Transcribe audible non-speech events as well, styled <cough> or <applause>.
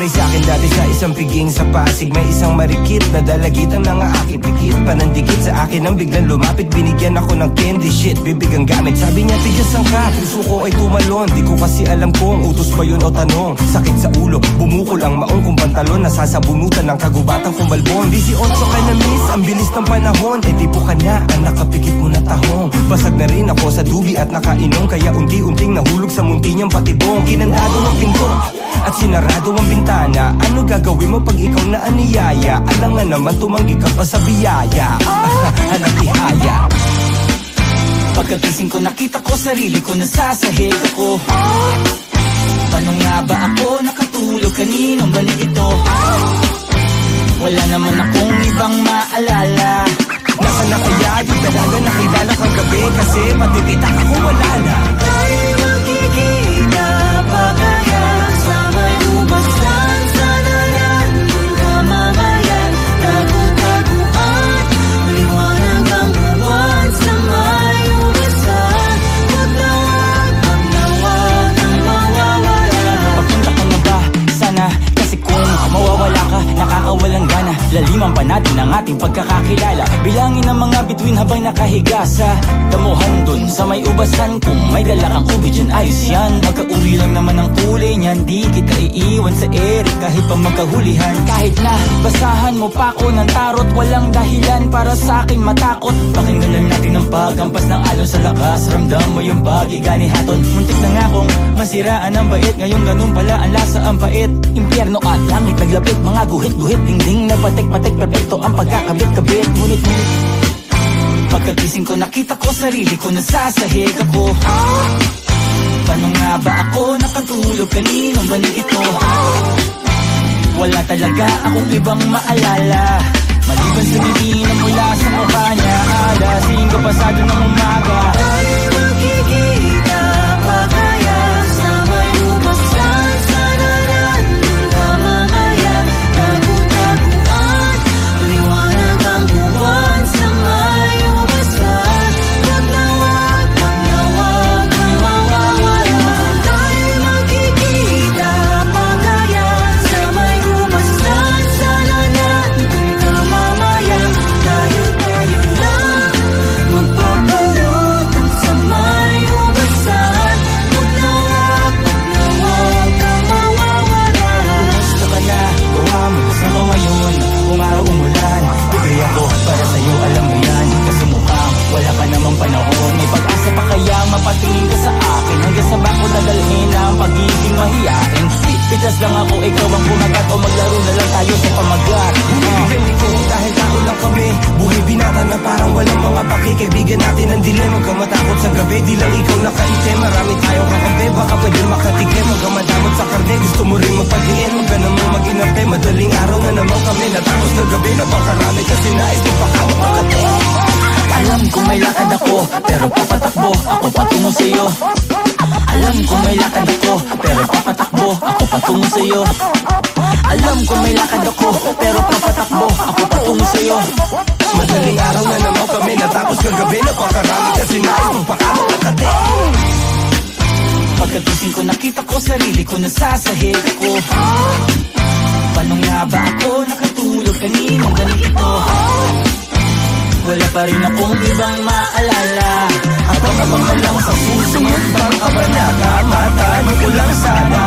Dati sa isang piging sa Pasig. May isang marikit na dalagit ang nangaakit Dikit pa ng dikit sa akin ang biglang lumapit. Binigyan ako ng candy shit, bibigang gamit. Sabi niya tigasan ka, puso ko ay tumalon. Di ko kasi alam kung utos ba yun o tanong. Sakit sa ulo, bumukol ang maong kong pantalon. Nasasabunutan ng kagubatan kong balbon. 18 ka na miss, ang bilis ng panahon. Eh di po ka na, ang nakapikit mo na tahong. Basag na rin ako sa dubi at nakainom. Kaya unti-unting nahulog sa munti niyang patibong. Kinandado ng pinto at sinarado ang bintana. Ano gagawin mo pag ikaw na aniyaya Alam nga naman tumanggi ka pa sa biyaya. <laughs> Anak ihaya Pagkagising ko nakita ko sarili ko nasasahig ako. Paano nga ba ako nakatulog kaninong balik ito? Wala naman akong ibang maalala Laliman pa natin ang ating pagkakakilala. Bilangin ang mga bituin habang nakahiga sa Damuhan dun sa may ubasan. Kung may dala kang ubi dyan, ayos yan. Magkauri lang naman ang kulay niyan Di kita iiwan sa ere. Kahit pa magkahulihan Kahit na basahan mo pa ako ng tarot Walang para sa akin matakot. Pakinggan lang natin ang pagkampas ng alon sa lakas. Ramdam mo yung bagay haton. Muntik na nga akong masiraan ang bait. Ngayon ganun pala ang lasa ang pait. Impyerno at langit naglapit Mga guhit-guhit. Dingding na batik-batik Perfecto ang pagkakabit-kabit. Ngunit-ngunit Pagkagising ko nakita ko sarili ko nasasahig ako. Paano nga ba ako nakatulog kaninong balik ito? Wala talaga akong ibang maalala namang panahon May pag-asa pa kaya mapatingin ka sa akin? Hanggang sa bako nadalhin ang pagiging mahiyain Pitas lang ako, ikaw ang bumagat O maglaro pero papatakbo Ako patungo sa'yo. Alam kong may lakad ako, pero papatakbo Ako patungo sa'yo. Alam kong may lakad ako, pero papatakbo Ako patungo sa'yo. Madaling araw na naman kami Natapos ka gabi na pakarami kasi nais mo pa kami makati Pagkagising ko nakita ko sarili ko nasasahig ako. Paano nga ba ako? Nakatulog kaninong ganito? wala pa rin akong ibang maalala. Abang-abang lang sa susunod pang abala Kamatan ko lang sana.